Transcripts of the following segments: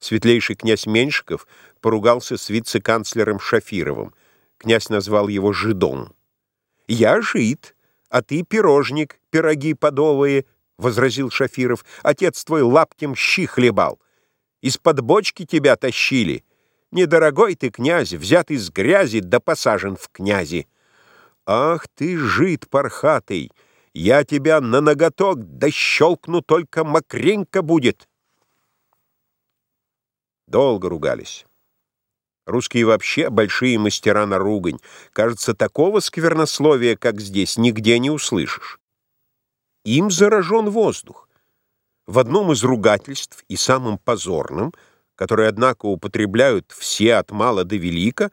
Светлейший князь Меньшиков поругался с вице-канцлером Шафировым. Князь назвал его жидом. «Я жид, а ты пирожник, пироги подовые», — возразил Шафиров. «Отец твой лаптем щи хлебал. Из-под бочки тебя тащили. Недорогой ты, князь, взят из грязи да посажен в князи. Ах ты, жид пархатый, я тебя на ноготок да щелкну, только мокренько будет». Долго ругались. Русские вообще большие мастера на ругань. Кажется, такого сквернословия, как здесь, нигде не услышишь. Им заражен воздух. В одном из ругательств, и самым позорным, которое, однако, употребляют все от мала до велика,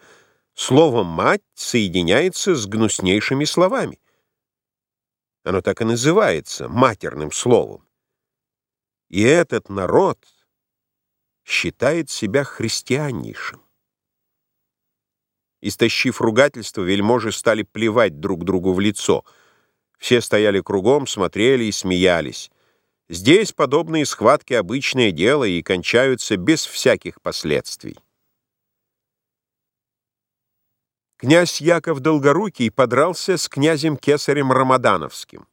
слово «мать» соединяется с гнуснейшими словами. Оно так и называется матерным словом. И этот народ считает себя христианнейшим. Истощив ругательство, вельможи стали плевать друг другу в лицо. Все стояли кругом, смотрели и смеялись. Здесь подобные схватки — обычное дело и кончаются без всяких последствий. Князь Яков Долгорукий подрался с князем Кесарем Рамадановским.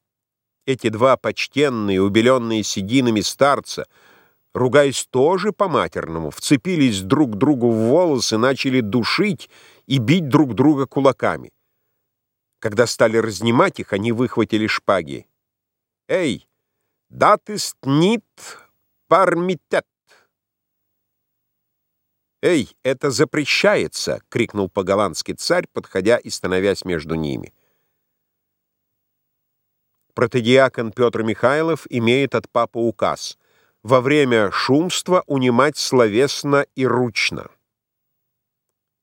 Эти два почтенные, убеленные сединами старца — ругаясь тоже по-матерному, вцепились друг другу в волосы, начали душить и бить друг друга кулаками. Когда стали разнимать их, они выхватили шпаги. «Эй, датист нит пармитет!» «Эй, это запрещается!» — крикнул по-голландски царь, подходя и становясь между ними. Протодиакон Петр Михайлов имеет от папы указ — во время шумства унимать словесно и ручно.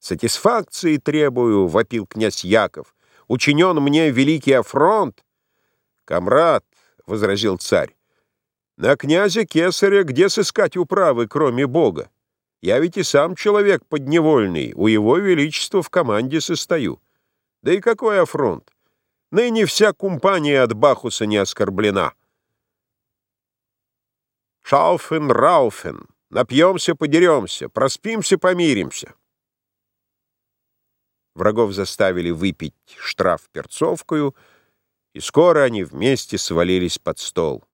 «Сатисфакции требую», — вопил князь Яков, — «учинен мне великий афронт». «Камрад», — возразил царь, — «на князя Кесаря где сыскать управы, кроме Бога? Я ведь и сам человек подневольный, у его величества в команде состою. Да и какой афронт? Ныне вся компания от Бахуса не оскорблена». Шауфен, Рауфен. Напьемся, подеремся, проспимся, помиримся. Врагов заставили выпить штраф перцовкою, и скоро они вместе свалились под стол.